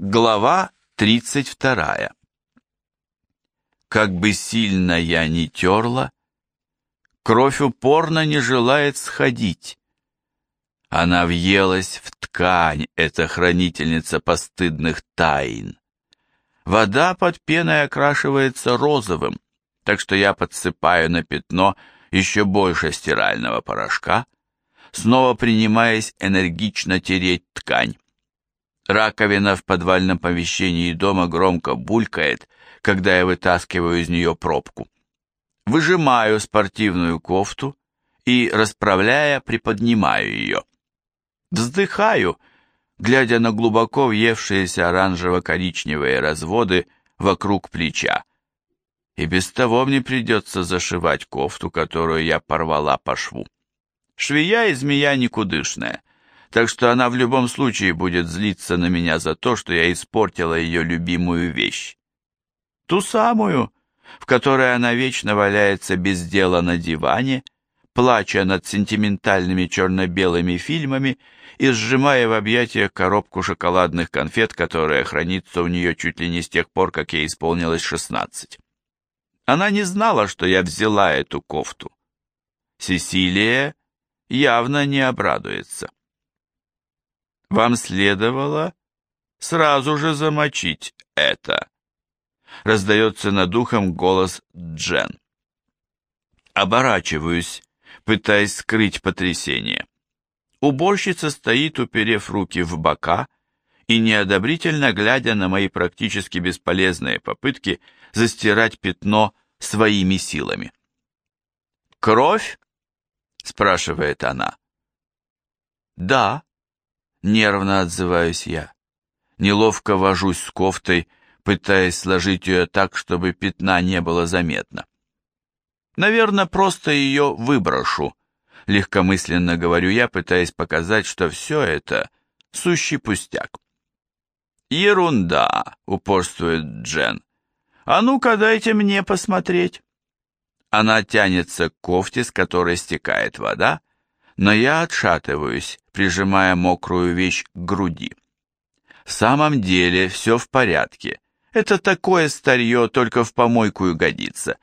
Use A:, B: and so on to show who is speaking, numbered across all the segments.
A: Глава 32. Как бы сильно я ни терла, кровь упорно не желает сходить. Она въелась в ткань, эта хранительница постыдных тайн. Вода под пеной окрашивается розовым, так что я подсыпаю на пятно еще больше стирального порошка, снова принимаясь энергично тереть ткань. Раковина в подвальном помещении дома громко булькает, когда я вытаскиваю из нее пробку. Выжимаю спортивную кофту и, расправляя, приподнимаю ее. Вздыхаю, глядя на глубоко въевшиеся оранжево-коричневые разводы вокруг плеча. И без того мне придется зашивать кофту, которую я порвала по шву. Швея и змея никудышная, так что она в любом случае будет злиться на меня за то, что я испортила ее любимую вещь. Ту самую, в которой она вечно валяется без дела на диване, плача над сентиментальными черно-белыми фильмами и сжимая в объятиях коробку шоколадных конфет, которая хранится у нее чуть ли не с тех пор, как ей исполнилось шестнадцать. Она не знала, что я взяла эту кофту. Сесилия явно не обрадуется. Вам следовало сразу же замочить это. Раздается над ухом голос Джен. Оборачиваюсь, пытаясь скрыть потрясение. Уборщица стоит, уперев руки в бока и неодобрительно глядя на мои практически бесполезные попытки застирать пятно своими силами. «Кровь?» спрашивает она. Да, нервно отзываюсь я. Неловко вожусь с кофтой, пытаясь сложить ее так, чтобы пятна не было заметно. Наверное, просто ее выброшу, легкомысленно говорю я, пытаясь показать, что все это сущий пустяк. «Ерунда», — упорствует Джен. «А ну-ка дайте мне посмотреть». Она тянется к кофте, с которой стекает вода, но я отшатываюсь, прижимая мокрую вещь к груди. В самом деле все в порядке. Это такое старье, только в помойку и годится.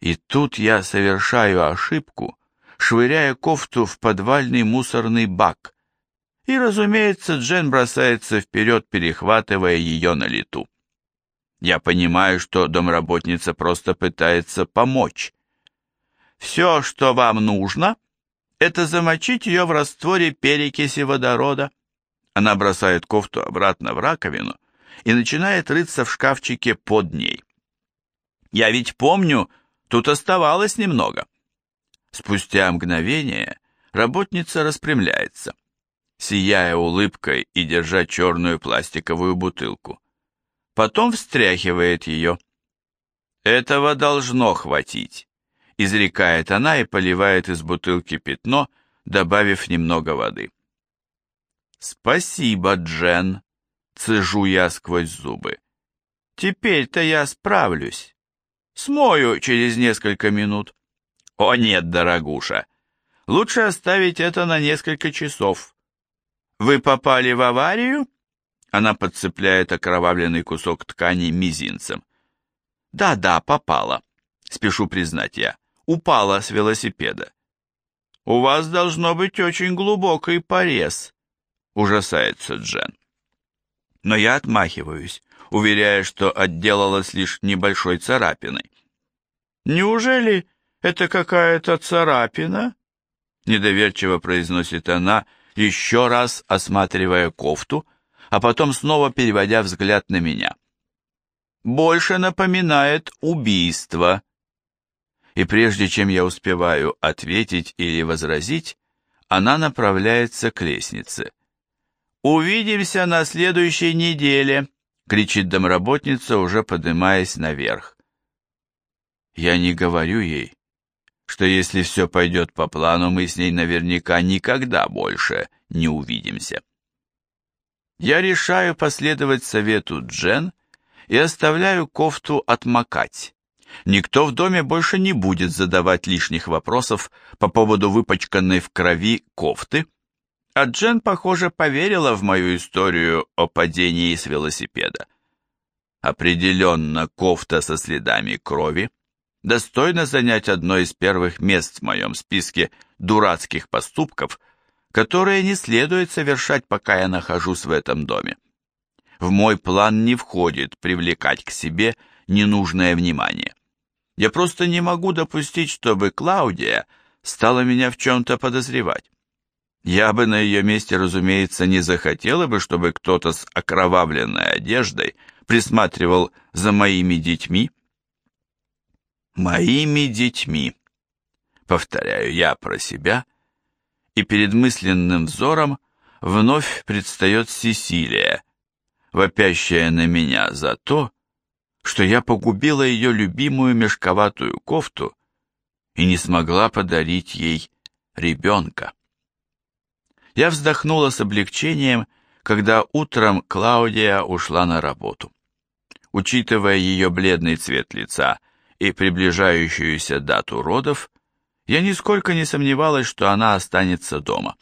A: И тут я совершаю ошибку, швыряя кофту в подвальный мусорный бак. И, разумеется, Джен бросается вперед, перехватывая ее на лету. Я понимаю, что домработница просто пытается помочь. Все, что вам нужно, это замочить ее в растворе перекиси водорода. Она бросает кофту обратно в раковину и начинает рыться в шкафчике под ней. Я ведь помню, тут оставалось немного. Спустя мгновение работница распрямляется, сияя улыбкой и держа черную пластиковую бутылку. Потом встряхивает ее. Этого должно хватить, изрекает она и поливает из бутылки пятно, добавив немного воды. «Спасибо, Джен», — цежу я сквозь зубы. «Теперь-то я справлюсь. Смою через несколько минут». «О нет, дорогуша, лучше оставить это на несколько часов. Вы попали в аварию?» Она подцепляет окровавленный кусок ткани мизинцем. «Да-да, попала», — спешу признать я. «Упала с велосипеда». «У вас должно быть очень глубокий порез», — ужасается Джен. Но я отмахиваюсь, уверяя, что отделалась лишь небольшой царапиной. «Неужели это какая-то царапина?» Недоверчиво произносит она, еще раз осматривая кофту, — а потом снова переводя взгляд на меня. «Больше напоминает убийство». И прежде чем я успеваю ответить или возразить, она направляется к лестнице. «Увидимся на следующей неделе», — кричит домработница, уже поднимаясь наверх. Я не говорю ей, что если все пойдет по плану, мы с ней наверняка никогда больше не увидимся. Я решаю последовать совету Джен и оставляю кофту отмокать. Никто в доме больше не будет задавать лишних вопросов по поводу выпачканной в крови кофты, А Джен, похоже, поверила в мою историю о падении с велосипеда. Определенно, кофта со следами крови достойна занять одно из первых мест в моем списке дурацких поступков, которые не следует совершать, пока я нахожусь в этом доме. В мой план не входит привлекать к себе ненужное внимание. Я просто не могу допустить, чтобы Клаудия стала меня в чем-то подозревать. Я бы на ее месте, разумеется, не захотела бы, чтобы кто-то с окровавленной одеждой присматривал за моими детьми. Моими детьми. Повторяю я про себя, и перед мысленным взором вновь предстает Сесилия, вопящая на меня за то, что я погубила ее любимую мешковатую кофту и не смогла подарить ей ребенка. Я вздохнула с облегчением, когда утром Клаудия ушла на работу. Учитывая ее бледный цвет лица и приближающуюся дату родов, я нисколько не сомневалась, что она останется дома.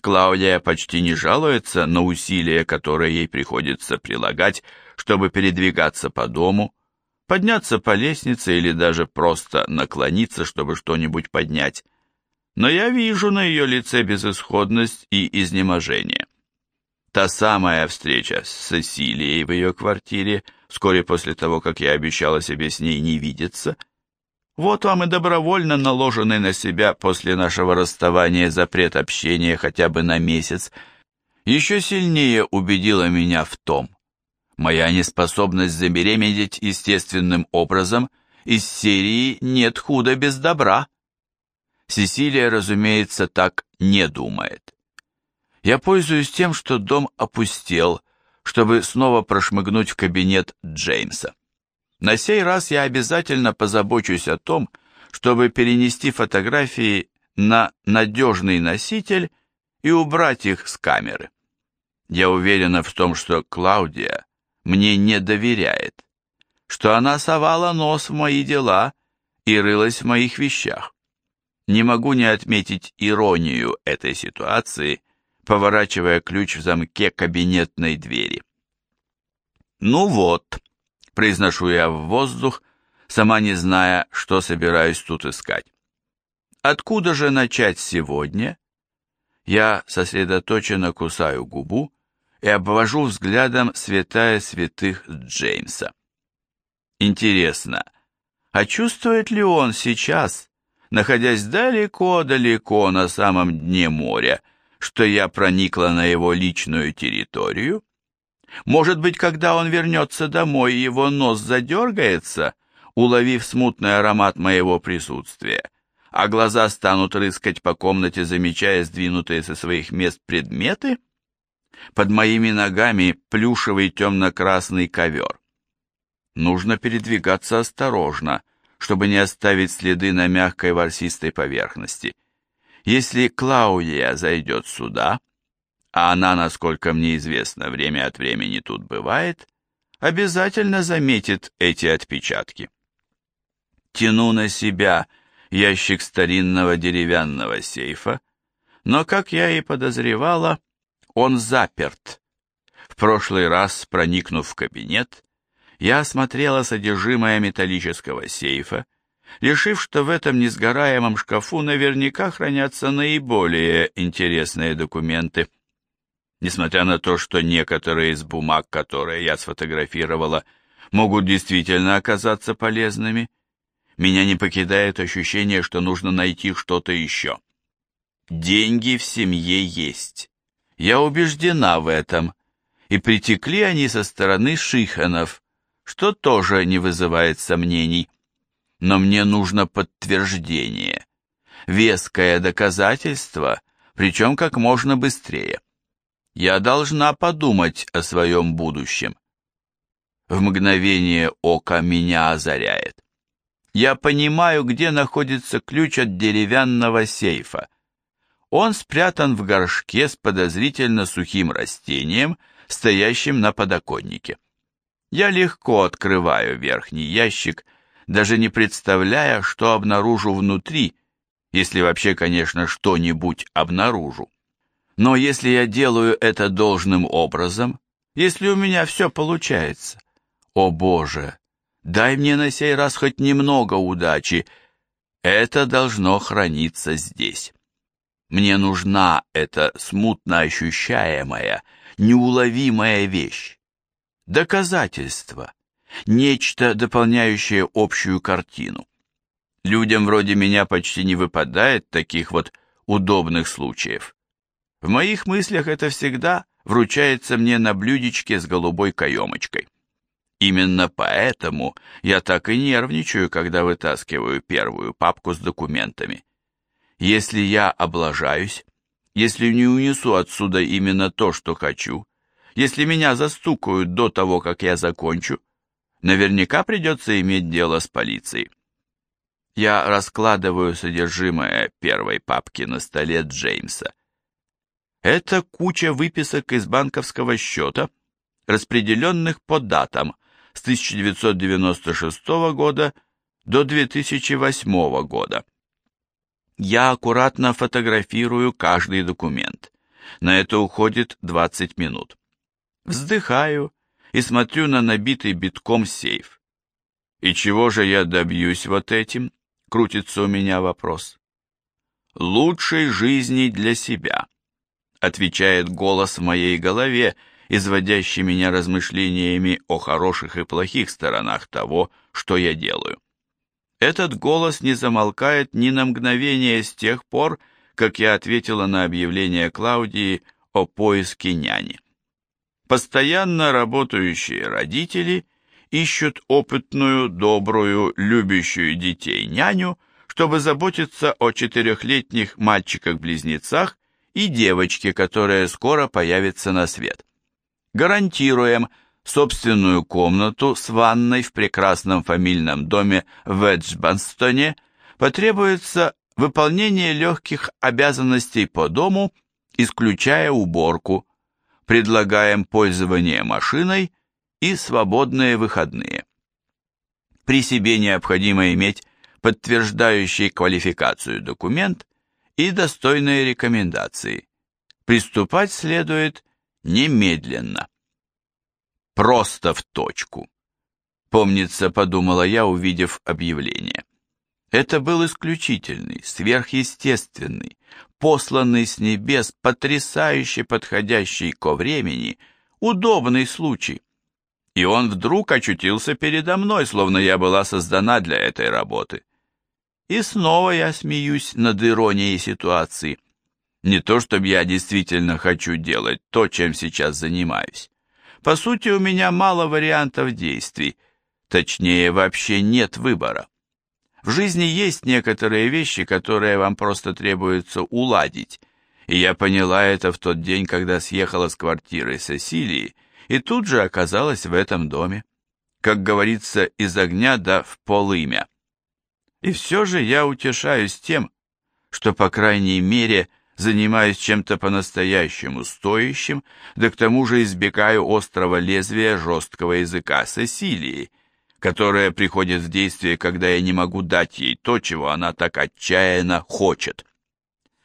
A: Клаудия почти не жалуется на усилия, которые ей приходится прилагать, чтобы передвигаться по дому, подняться по лестнице или даже просто наклониться, чтобы что-нибудь поднять. Но я вижу на ее лице безысходность и изнеможение. Та самая встреча с Сесилией в ее квартире, вскоре после того, как я обещала себе с ней не видеться, вот вам и добровольно наложенный на себя после нашего расставания запрет общения хотя бы на месяц, еще сильнее убедила меня в том, моя неспособность забеременеть естественным образом из серии «нет худа без добра». Сесилия, разумеется, так не думает. Я пользуюсь тем, что дом опустел, чтобы снова прошмыгнуть в кабинет Джеймса. На сей раз я обязательно позабочусь о том, чтобы перенести фотографии на надежный носитель и убрать их с камеры. Я уверена в том, что Клаудия мне не доверяет, что она совала нос в мои дела и рылась в моих вещах. Не могу не отметить иронию этой ситуации, поворачивая ключ в замке кабинетной двери. Ну вот, произношу я в воздух, сама не зная, что собираюсь тут искать. Откуда же начать сегодня? Я сосредоточенно кусаю губу и обвожу взглядом святая святых Джеймса. Интересно, а чувствует ли он сейчас, находясь далеко-далеко на самом дне моря, что я проникла на его личную территорию? Может быть, когда он вернется домой, его нос задергается, уловив смутный аромат моего присутствия, а глаза станут рыскать по комнате, замечая сдвинутые со своих мест предметы? Под моими ногами плюшевый темно-красный ковер. Нужно передвигаться осторожно, чтобы не оставить следы на мягкой ворсистой поверхности. Если Клаудия зайдет сюда, а она, насколько мне известно, время от времени тут бывает, обязательно заметит эти отпечатки. Тяну на себя ящик старинного деревянного сейфа, но, как я и подозревала, он заперт. В прошлый раз, проникнув в кабинет, я осмотрела содержимое металлического сейфа, решив, что в этом несгораемом шкафу наверняка хранятся наиболее интересные документы. Несмотря на то, что некоторые из бумаг, которые я сфотографировала, могут действительно оказаться полезными, меня не покидает ощущение, что нужно найти что-то еще. Деньги в семье есть. Я убеждена в этом. И притекли они со стороны шиханов, что тоже не вызывает сомнений. Но мне нужно подтверждение. Веское доказательство, причем как можно быстрее. Я должна подумать о своем будущем. В мгновение ока меня озаряет. Я понимаю, где находится ключ от деревянного сейфа. Он спрятан в горшке с подозрительно сухим растением, стоящим на подоконнике. Я легко открываю верхний ящик, даже не представляя, что обнаружу внутри, если вообще, конечно, что-нибудь обнаружу. Но если я делаю это должным образом, если у меня все получается, о Боже, дай мне на сей раз хоть немного удачи, это должно храниться здесь. Мне нужна эта смутно ощущаемая, неуловимая вещь. Доказательство. Нечто, дополняющее общую картину. Людям вроде меня почти не выпадает таких вот удобных случаев. В моих мыслях это всегда вручается мне на блюдечке с голубой каемочкой. Именно поэтому я так и нервничаю, когда вытаскиваю первую папку с документами. Если я облажаюсь, если не унесу отсюда именно то, что хочу, если меня застукают до того, как я закончу, наверняка придется иметь дело с полицией. Я раскладываю содержимое первой папки на столе Джеймса. Это куча выписок из банковского счета, распределенных по датам с 1996 года до 2008 года. Я аккуратно фотографирую каждый документ. На это уходит 20 минут. Вздыхаю и смотрю на набитый битком сейф. И чего же я добьюсь вот этим? Крутится у меня вопрос. Лучшей жизни для себя, отвечает голос в моей голове, изводящий меня размышлениями о хороших и плохих сторонах того, что я делаю. Этот голос не замолкает ни на мгновение с тех пор, как я ответила на объявление Клаудии о поиске няни. Постоянно работающие родители ищут опытную, добрую, любящую детей няню, чтобы заботиться о четырехлетних мальчиках-близнецах и девочке, которая скоро появится на свет. Гарантируем – собственную комнату с ванной в прекрасном фамильном доме в Эджбанстоне, потребуется выполнение легких обязанностей по дому, исключая уборку, предлагаем пользование машиной и свободные выходные. При себе необходимо иметь подтверждающий квалификацию документ и достойные рекомендации. Приступать следует немедленно. Просто в точку. Помнится, подумала я, увидев объявление. Это был исключительный, сверхъестественный, посланный с небес, потрясающе подходящий ко времени, удобный случай. И он вдруг очутился передо мной, словно я была создана для этой работы. И снова я смеюсь над иронией ситуации. Не то, чтобы я действительно хочу делать то, чем сейчас занимаюсь. По сути, у меня мало вариантов действий, точнее, вообще нет выбора. В жизни есть некоторые вещи, которые вам просто требуется уладить, и я поняла это в тот день, когда съехала с квартиры Сесилии, и тут же оказалась в этом доме. Как говорится, из огня да в полымя. И все же я утешаюсь тем, что, по крайней мере, занимаюсь чем-то по-настоящему стоящим, да к тому же избегаю острого лезвия жесткого языка Сесилии, которая приходит в действие, когда я не могу дать ей то, чего она так отчаянно хочет.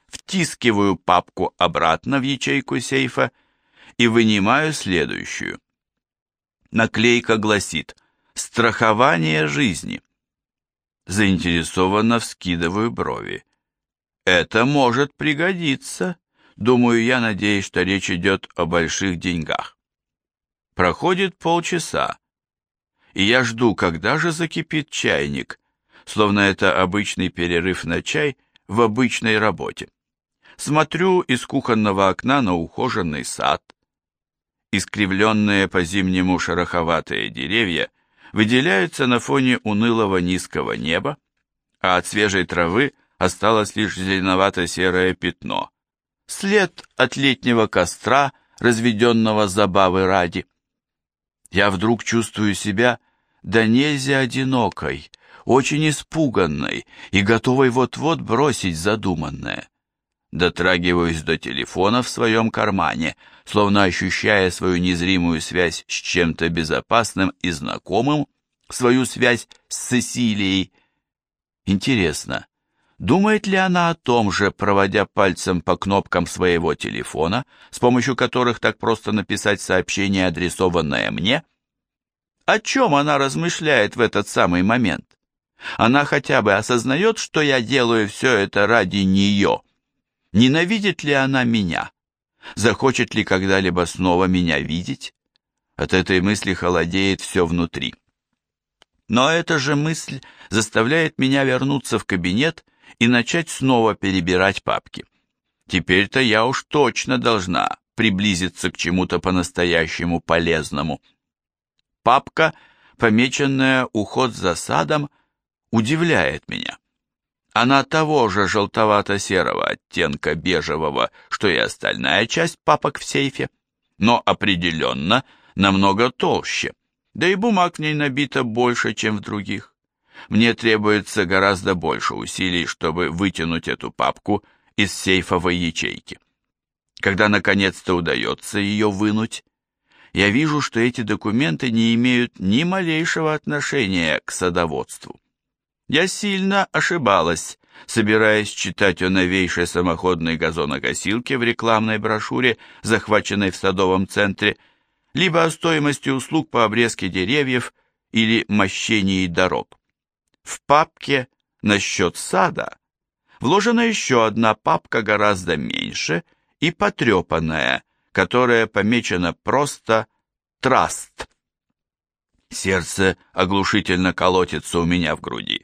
A: Втискиваю папку обратно в ячейку сейфа и вынимаю следующую. Наклейка гласит «Страхование жизни». Заинтересованно вскидываю брови. Это может пригодиться. Думаю, я надеюсь, что речь идет о больших деньгах. Проходит полчаса, и я жду, когда же закипит чайник, словно это обычный перерыв на чай в обычной работе. Смотрю из кухонного окна на ухоженный сад. Искривленные по-зимнему шероховатые деревья выделяются на фоне унылого низкого неба, а от свежей травы осталось лишь зеленовато-серое пятно. След от летнего костра, разведенного забавы ради. Я вдруг чувствую себя да нельзя одинокой, очень испуганной и готовой вот-вот бросить задуманное. Дотрагиваюсь до телефона в своем кармане, словно ощущая свою незримую связь с чем-то безопасным и знакомым, свою связь с Сесилией. Интересно, Думает ли она о том же, проводя пальцем по кнопкам своего телефона, с помощью которых так просто написать сообщение, адресованное мне? О чем она размышляет в этот самый момент? Она хотя бы осознает, что я делаю все это ради нее. Ненавидит ли она меня? Захочет ли когда-либо снова меня видеть? От этой мысли холодеет все внутри. Но эта же мысль заставляет меня вернуться в кабинет и начать снова перебирать папки. Теперь-то я уж точно должна приблизиться к чему-то по-настоящему полезному. Папка, помеченная «Уход за садом», удивляет меня. Она того же желтовато-серого оттенка бежевого, что и остальная часть папок в сейфе, но определенно намного толще, да и бумаг в ней набито больше, чем в других. Мне требуется гораздо больше усилий, чтобы вытянуть эту папку из сейфовой ячейки. Когда наконец-то удается ее вынуть, я вижу, что эти документы не имеют ни малейшего отношения к садоводству. Я сильно ошибалась, собираясь читать о новейшей самоходной газонокосилке в рекламной брошюре, захваченной в садовом центре, либо о стоимости услуг по обрезке деревьев или мощении дорог. В папке «Насчет сада» вложена еще одна папка гораздо меньше и потрепанная, которая помечена просто «Траст». Сердце оглушительно колотится у меня в груди.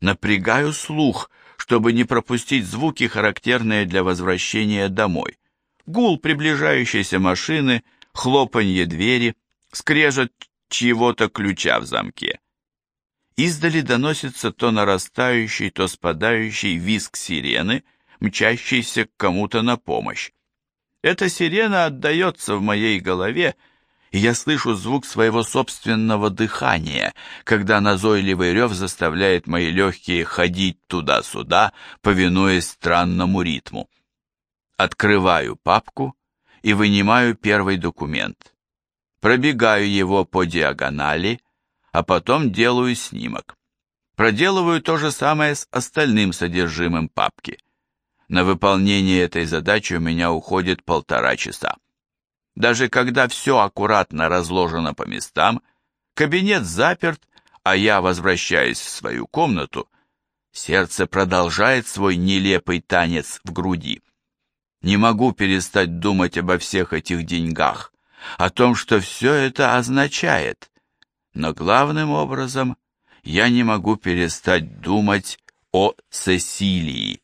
A: Напрягаю слух, чтобы не пропустить звуки, характерные для возвращения домой. Гул приближающейся машины, хлопанье двери, скрежет чьего-то ключа в замке. Издали доносится то нарастающий, то спадающий визг сирены, мчащийся к кому-то на помощь. Эта сирена отдается в моей голове, и я слышу звук своего собственного дыхания, когда назойливый рев заставляет мои легкие ходить туда-сюда, повинуясь странному ритму. Открываю папку и вынимаю первый документ. Пробегаю его по диагонали, а потом делаю снимок. Проделываю то же самое с остальным содержимым папки. На выполнение этой задачи у меня уходит полтора часа. Даже когда все аккуратно разложено по местам, кабинет заперт, а я возвращаюсь в свою комнату, сердце продолжает свой нелепый танец в груди. Не могу перестать думать обо всех этих деньгах, о том, что все это означает. Но главным образом я не могу перестать думать о Сесилии.